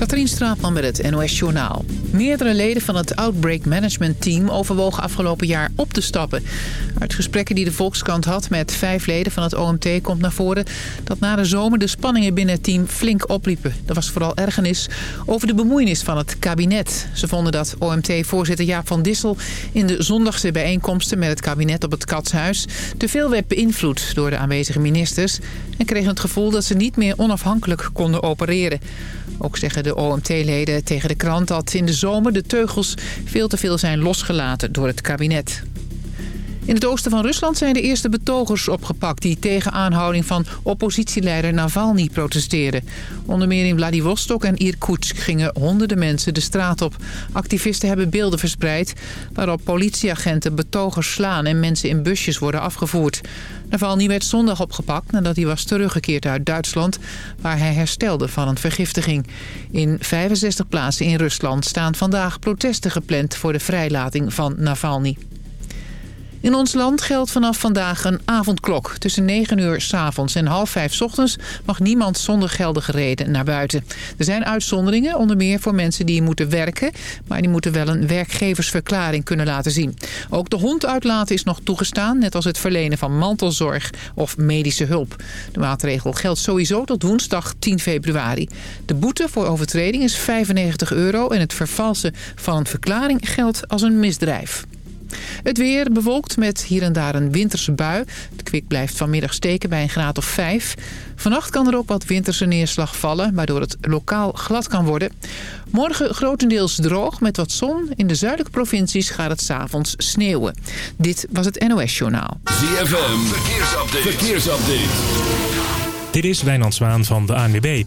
Katrien Straatman met het NOS Journaal. Meerdere leden van het Outbreak Management Team overwogen afgelopen jaar op te stappen. Uit gesprekken die de Volkskrant had met vijf leden van het OMT komt naar voren... dat na de zomer de spanningen binnen het team flink opliepen. Er was vooral ergernis over de bemoeienis van het kabinet. Ze vonden dat OMT-voorzitter Jaap van Dissel in de zondagse bijeenkomsten met het kabinet op het Katshuis... te veel werd beïnvloed door de aanwezige ministers... en kregen het gevoel dat ze niet meer onafhankelijk konden opereren. Ook zeggen de OMT-leden tegen de krant dat in de zomer de teugels veel te veel zijn losgelaten door het kabinet. In het oosten van Rusland zijn de eerste betogers opgepakt... die tegen aanhouding van oppositieleider Navalny protesteerden. Onder meer in Vladivostok en Irkutsk gingen honderden mensen de straat op. Activisten hebben beelden verspreid... waarop politieagenten betogers slaan en mensen in busjes worden afgevoerd. Navalny werd zondag opgepakt nadat hij was teruggekeerd uit Duitsland... waar hij herstelde van een vergiftiging. In 65 plaatsen in Rusland staan vandaag protesten gepland... voor de vrijlating van Navalny. In ons land geldt vanaf vandaag een avondklok. Tussen 9 uur s avonds en half 5 s ochtends mag niemand zonder geldige reden naar buiten. Er zijn uitzonderingen, onder meer voor mensen die moeten werken... maar die moeten wel een werkgeversverklaring kunnen laten zien. Ook de hond uitlaten is nog toegestaan... net als het verlenen van mantelzorg of medische hulp. De maatregel geldt sowieso tot woensdag 10 februari. De boete voor overtreding is 95 euro... en het vervalsen van een verklaring geldt als een misdrijf. Het weer bewolkt met hier en daar een winterse bui. De kwik blijft vanmiddag steken bij een graad of 5. Vannacht kan er ook wat winterse neerslag vallen... waardoor het lokaal glad kan worden. Morgen grotendeels droog met wat zon. In de zuidelijke provincies gaat het s'avonds sneeuwen. Dit was het NOS Journaal. ZFM, verkeersupdate. verkeersupdate. Dit is Wijnand Zwaan van de ANWB.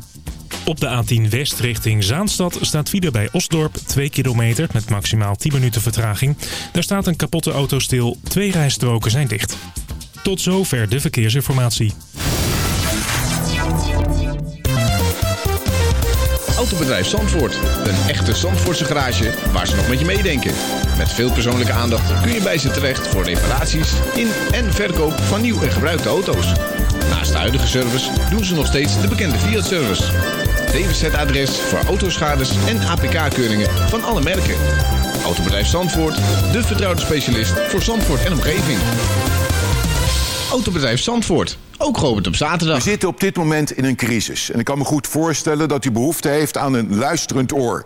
Op de A10 West richting Zaanstad staat file bij Osdorp 2 kilometer met maximaal 10 minuten vertraging. Daar staat een kapotte auto stil, twee rijstroken zijn dicht. Tot zover de verkeersinformatie. Autobedrijf Zandvoort. Een echte Zandvoortse garage waar ze nog met je meedenken. Met veel persoonlijke aandacht kun je bij ze terecht voor reparaties in en verkoop van nieuw en gebruikte auto's. Naast de huidige service doen ze nog steeds de bekende Fiat-service. DWZ-adres voor autoschades en APK-keuringen van alle merken. Autobedrijf Zandvoort, de vertrouwde specialist voor Zandvoort en omgeving. Autobedrijf Zandvoort, ook geopend op zaterdag. We zitten op dit moment in een crisis. En ik kan me goed voorstellen dat u behoefte heeft aan een luisterend oor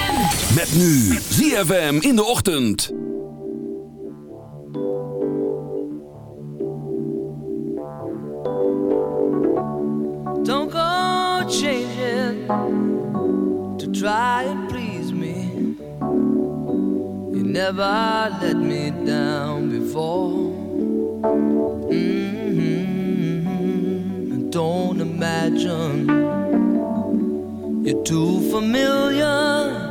Met nu ZFM in de ochtend. Don't go changing to try and please me. You never let me down before. Mm-hmm. Don't imagine you're too familiar,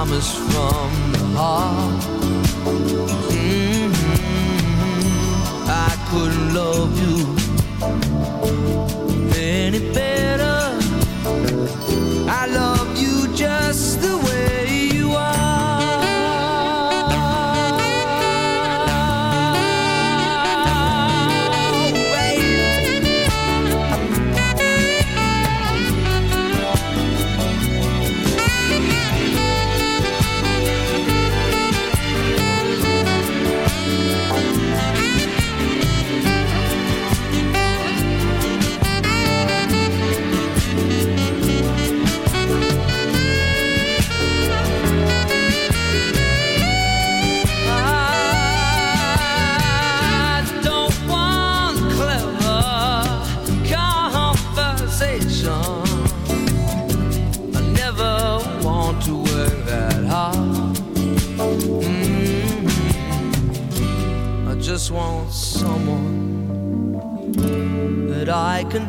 promise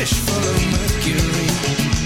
fish full of mercury.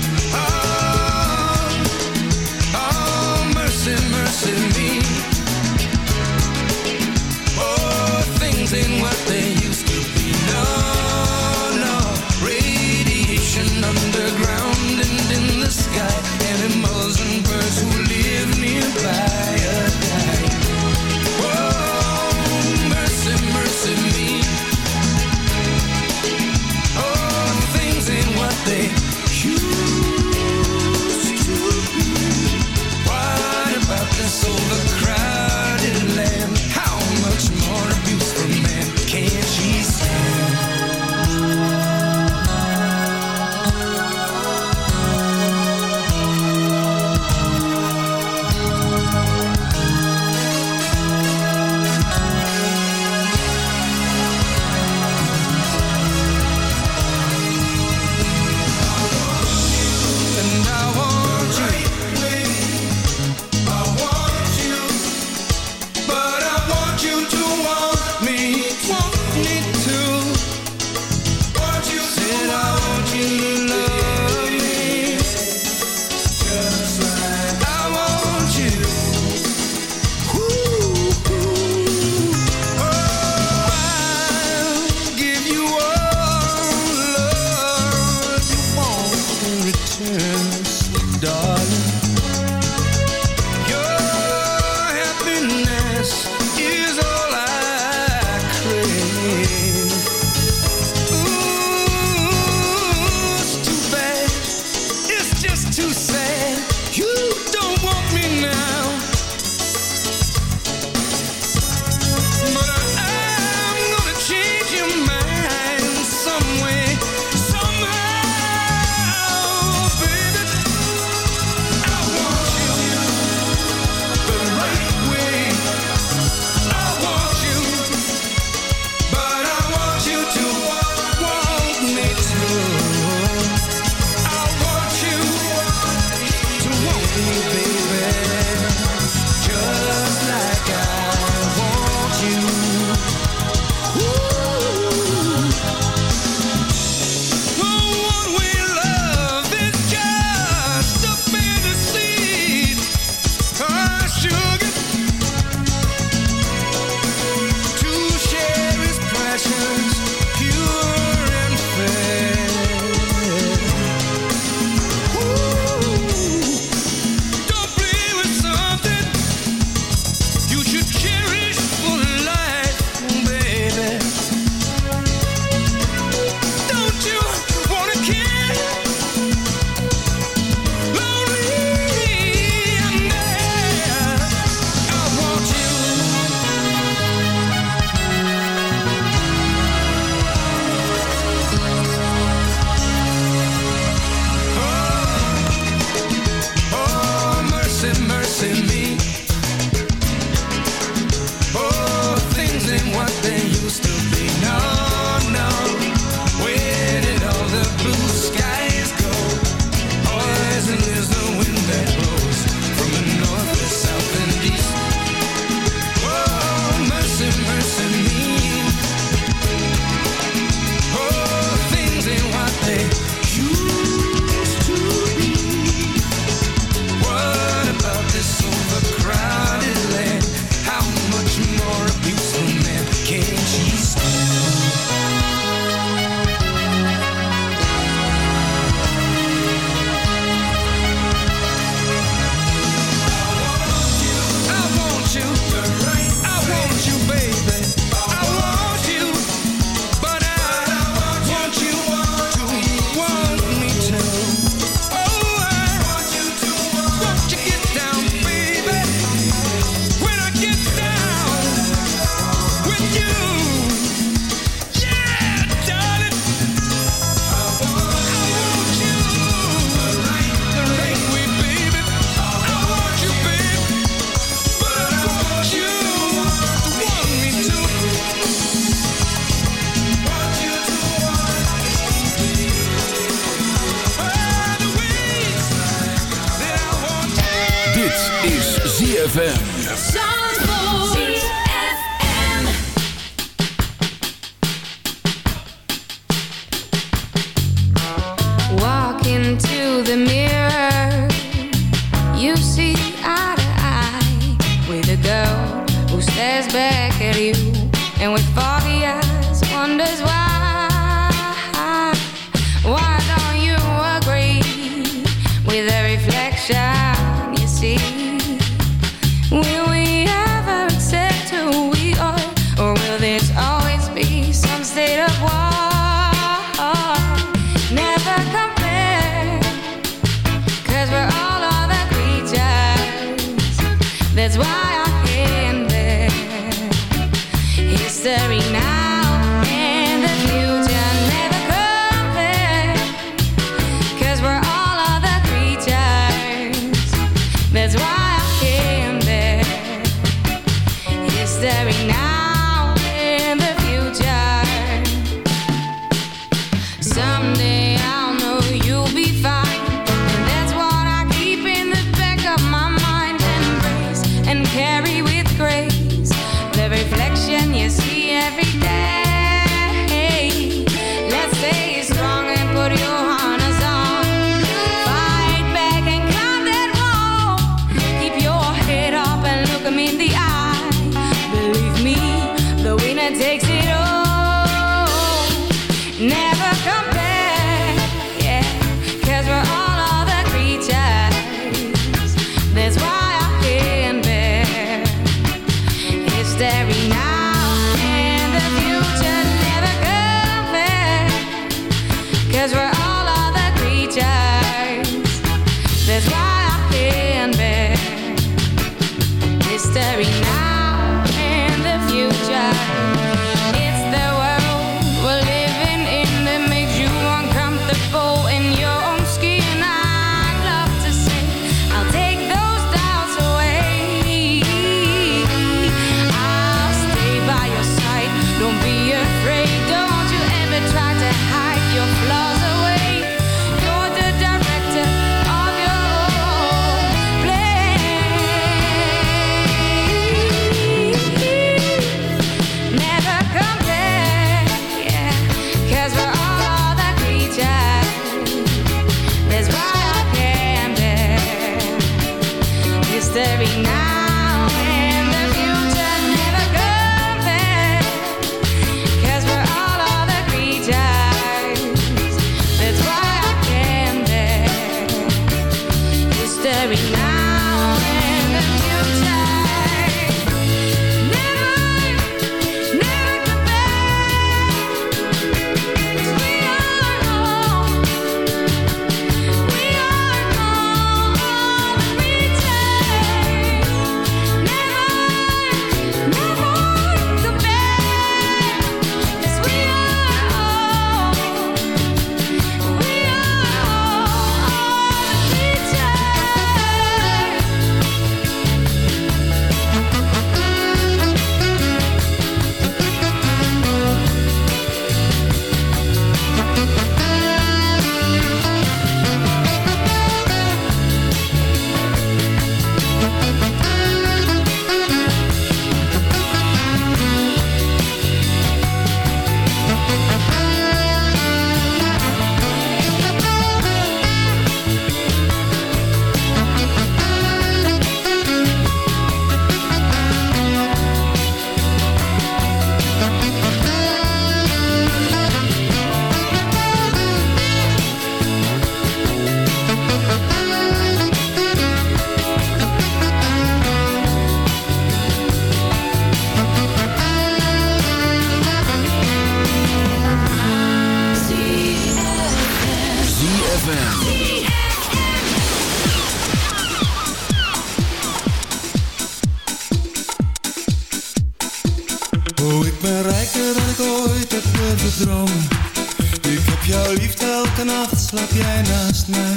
Ik heb jouw liefde, elke nacht slaap jij naast mij.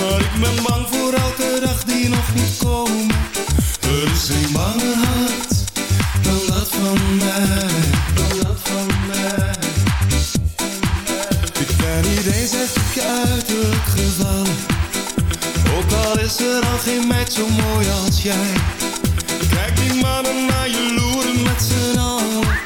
Maar ik ben bang voor elke dag die nog niet komt. Er is een banger hart dan dat van mij. Dan dat van mij. Ik ben niet eens echt op je uiterlijk gevallen. Ook al is er al geen meid zo mooi als jij. Kijk die mannen naar je loeren met z'n allen.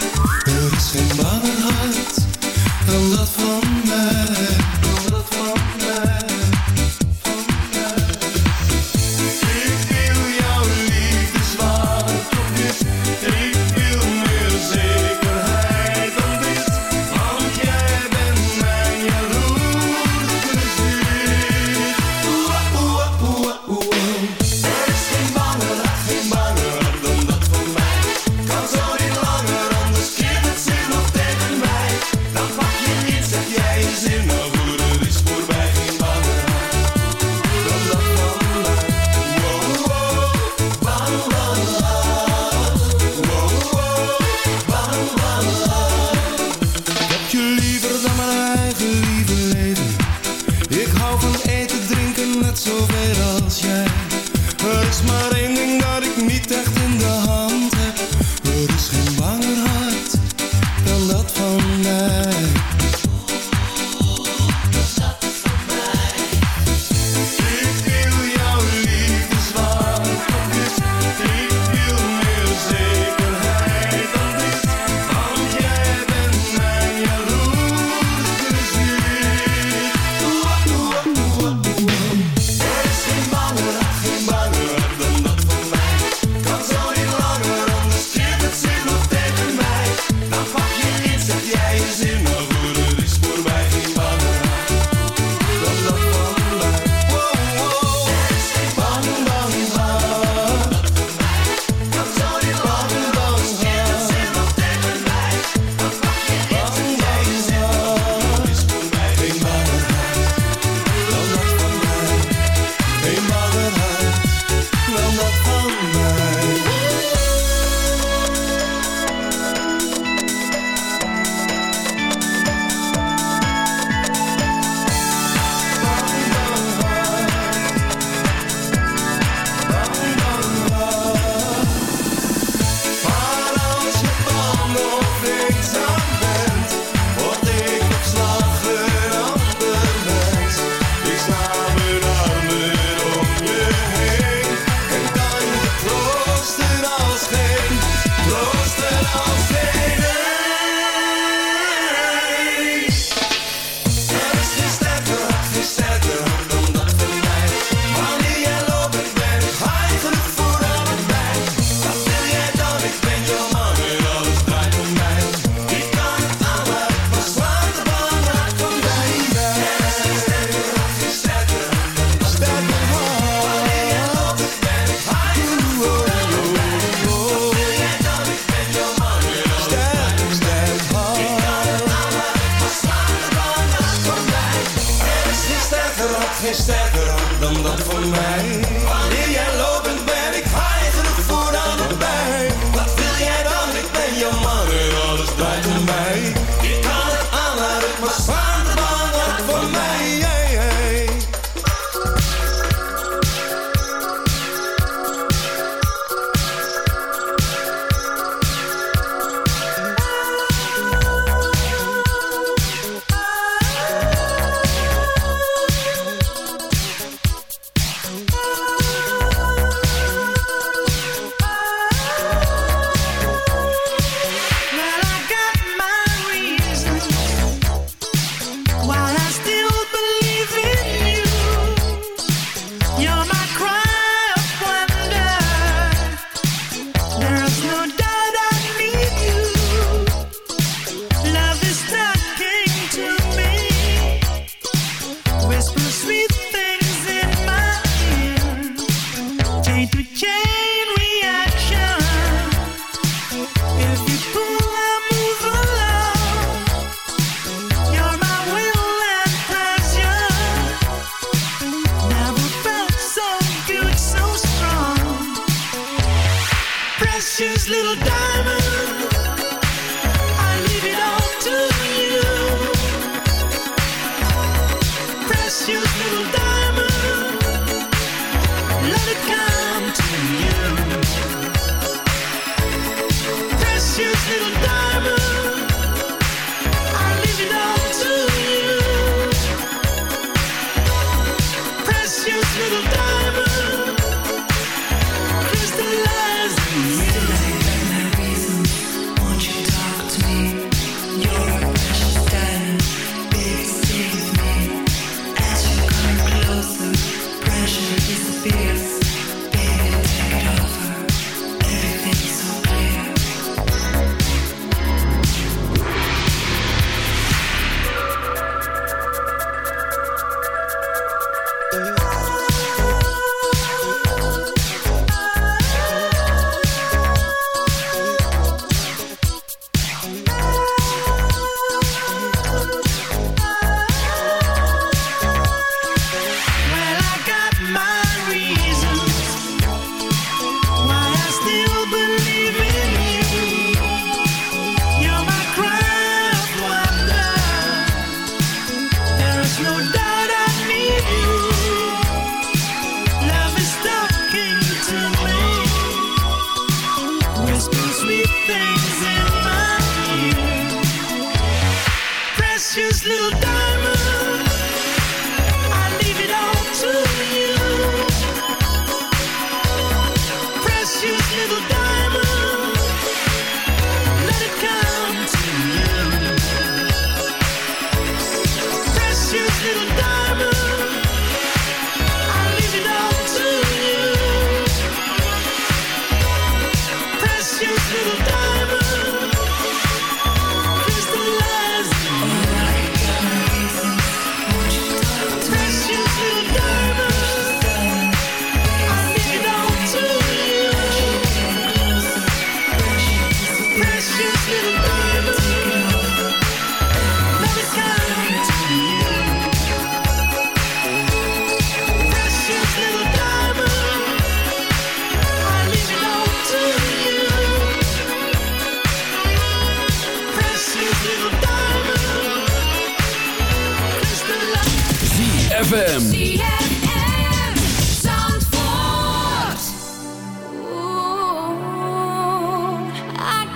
I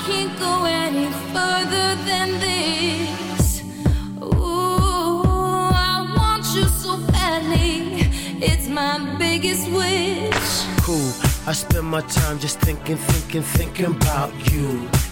can't go any further than this. I want you so badly, it's my biggest wish. Cool, I spend my time just thinking, thinking, thinking about you.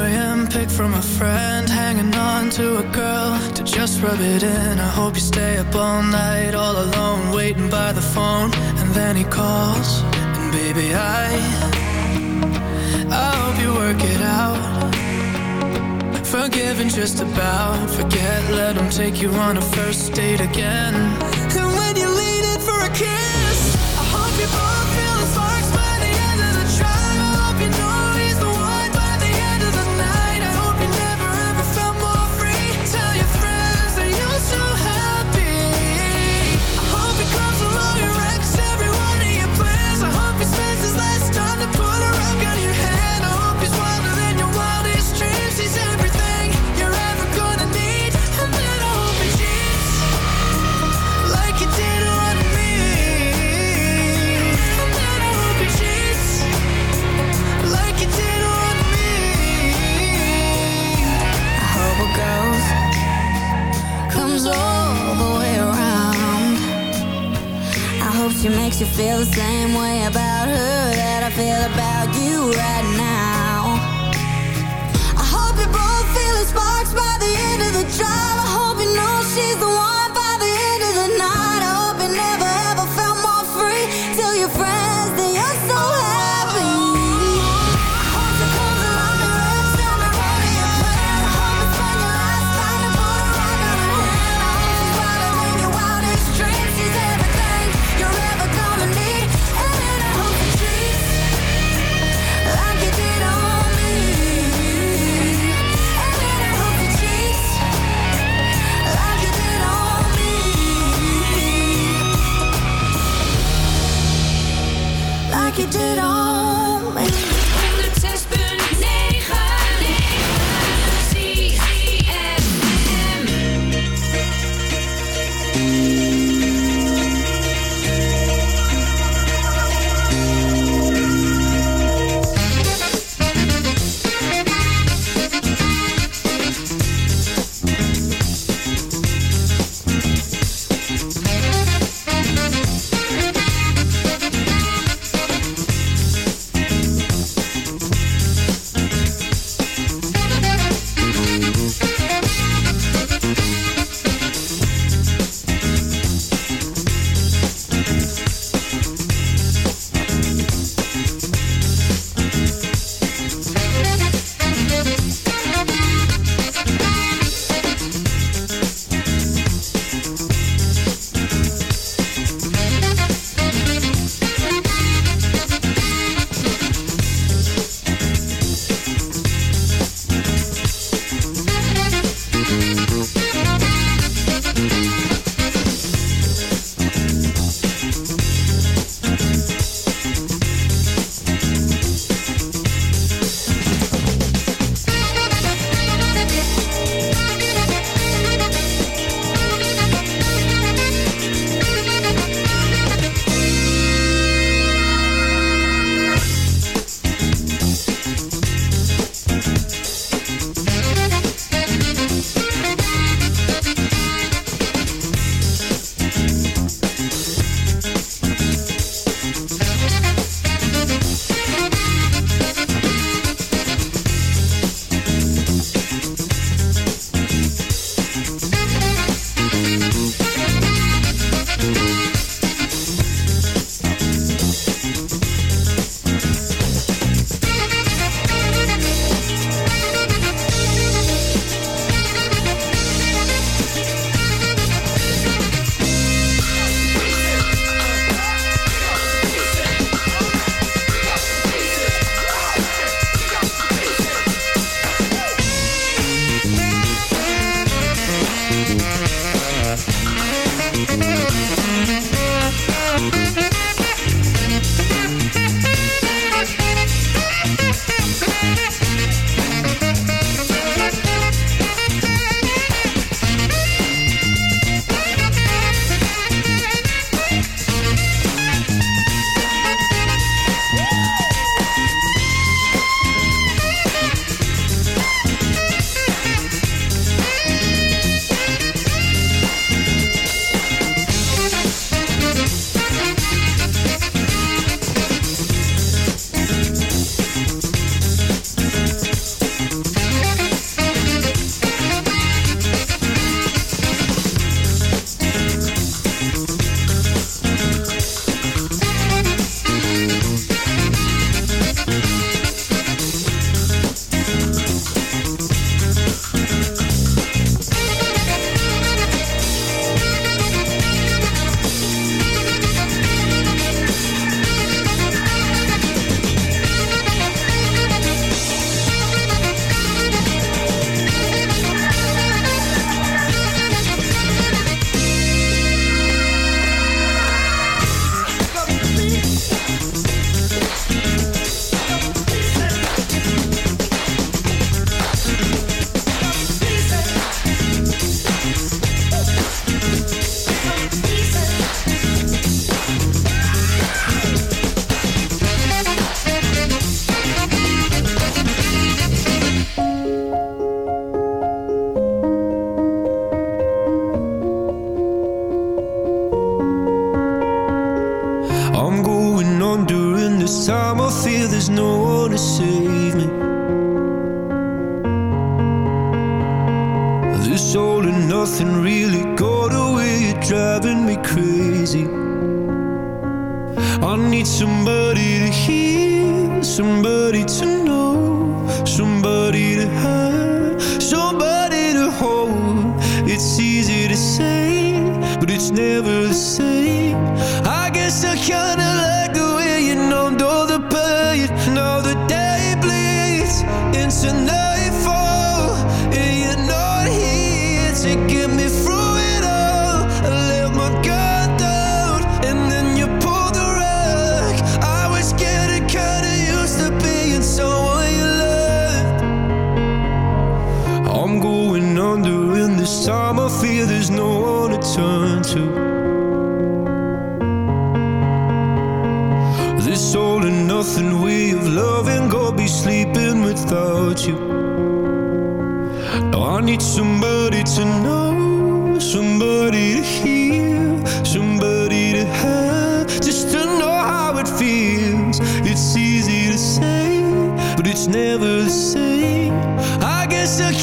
a.m. pick from a friend Hanging on to a girl to just rub it in. I hope you stay up all night all alone Waiting by the phone. And then he calls And baby I I hope you work it out. Forgive and just about Forget, let him take you on a first date again. And when you're leaning for a kiss I hope you you feel the same way about her that I feel about like you did all I guess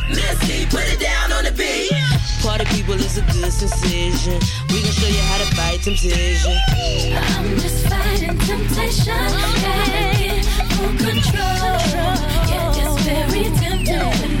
Missy, put it down on the beat. Party people is a good decision. We gon' show you how to fight temptation. I'm just fighting temptation. Gotta get full control. Yeah, it's very tempting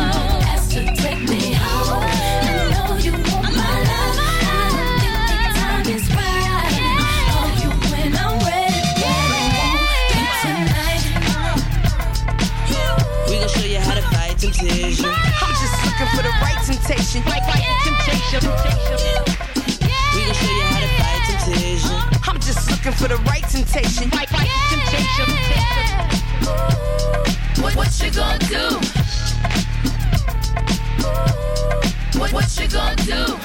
to fight temptation. I'm just looking for the right temptation. Right, right temptation. We gon' show you how to fight temptation. I'm just looking for the right temptation. Right, right temptation. What, what you gonna do? What, what you gonna do?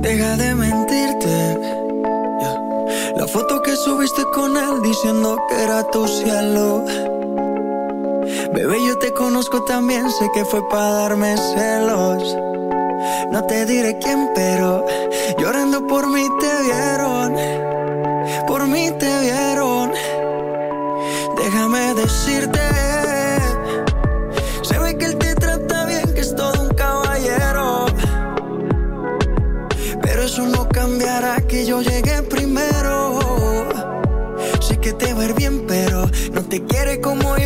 Deja de mentirte. La foto que subiste con él diciendo que era tu cielo. Bebé, yo te conozco también, sé que fue para darme celos. No te diré quién, pero llorando por mí te vieron. Por mí te vieron. Déjame decirte. Se que él te trata bien, que es todo un caballero. Pero eso no cambiará que yo llegué quiere como yo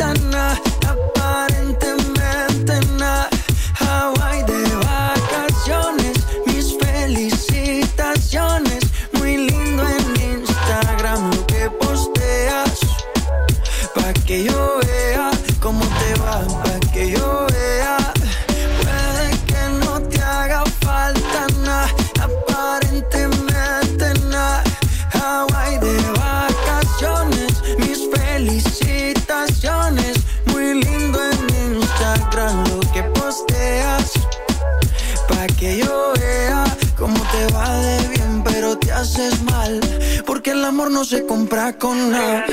se compra con nada.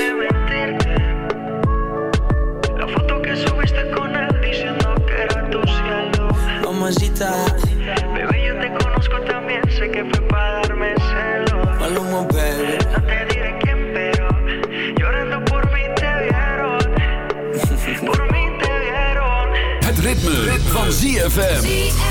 La foto que subiste con él diciendo que era tu cielo. Mamacita, bebé, yo te conozco también, sé que fue para darme celos. Maluma, baby. No te diré quién, pero llorando por mí te vieron. por mí te vieron. Het ritme, van ZFM.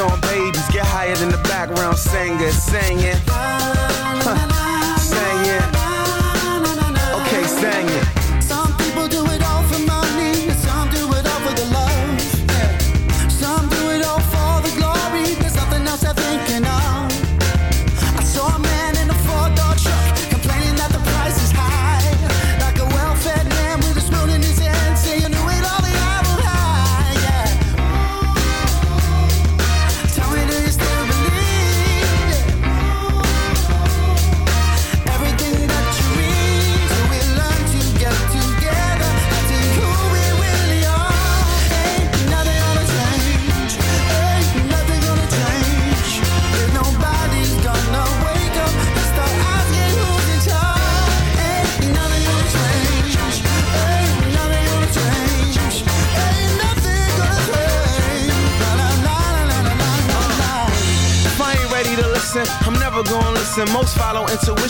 on babies, get higher than the background singer. Sing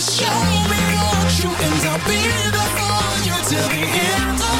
Show me what you and I'll be there for you till the end